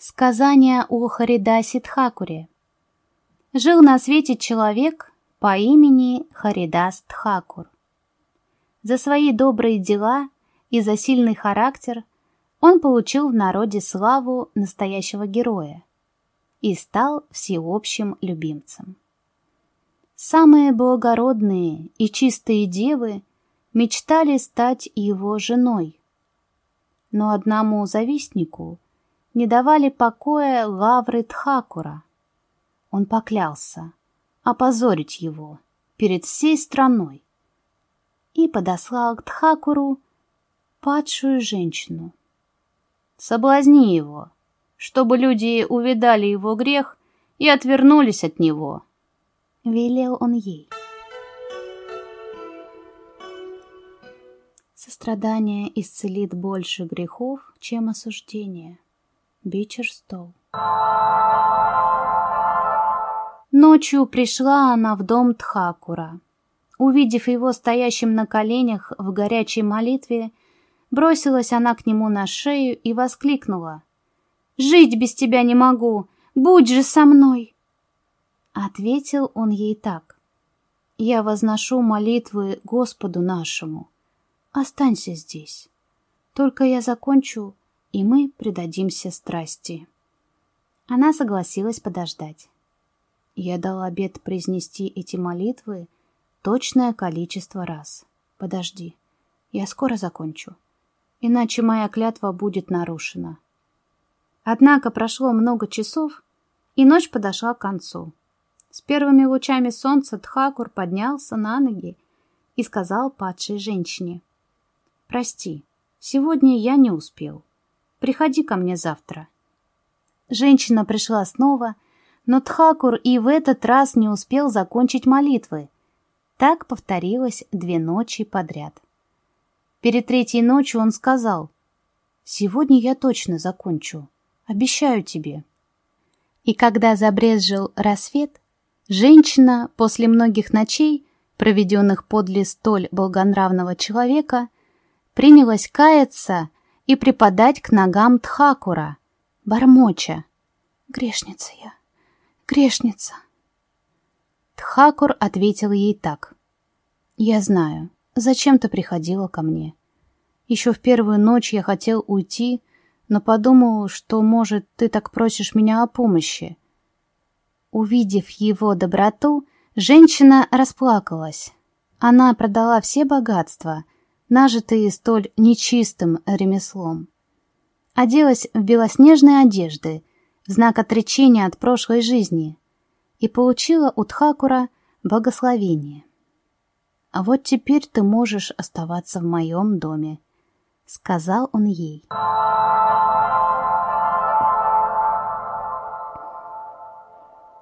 Сказание о Харидасе Тхакуре. Жил на свете человек по имени Харидас Тхакур. За свои добрые дела и за сильный характер он получил в народе славу настоящего героя и стал всеобщим любимцем. Самые благородные и чистые девы мечтали стать его женой, но одному завистнику – не давали покоя лавры Тхакура. Он поклялся опозорить его перед всей страной и подослал к Тхакуру падшую женщину. Соблазни его, чтобы люди увидали его грех и отвернулись от него, — велел он ей. Сострадание исцелит больше грехов, чем осуждение. Бичерстоу. Ночью пришла она в дом Тхакура. Увидев его стоящим на коленях в горячей молитве, бросилась она к нему на шею и воскликнула. «Жить без тебя не могу! Будь же со мной!» Ответил он ей так. «Я возношу молитвы Господу нашему. Останься здесь. Только я закончу и мы предадимся страсти. Она согласилась подождать. Я дал обет произнести эти молитвы точное количество раз. Подожди, я скоро закончу, иначе моя клятва будет нарушена. Однако прошло много часов, и ночь подошла к концу. С первыми лучами солнца Тхакур поднялся на ноги и сказал падшей женщине, «Прости, сегодня я не успел. Приходи ко мне завтра». Женщина пришла снова, но Тхакур и в этот раз не успел закончить молитвы. Так повторилось две ночи подряд. Перед третьей ночью он сказал, «Сегодня я точно закончу, обещаю тебе». И когда забрезжил рассвет, женщина после многих ночей, проведенных подле столь благонравного человека, принялась каяться и припадать к ногам Тхакура, бормоча. «Грешница я, грешница!» Тхакур ответил ей так. «Я знаю, зачем ты приходила ко мне. Еще в первую ночь я хотел уйти, но подумал, что, может, ты так просишь меня о помощи». Увидев его доброту, женщина расплакалась. Она продала все богатства — нажитые столь нечистым ремеслом. Оделась в белоснежные одежды, в знак отречения от прошлой жизни, и получила у Тхакура благословение. «А вот теперь ты можешь оставаться в моем доме», — сказал он ей.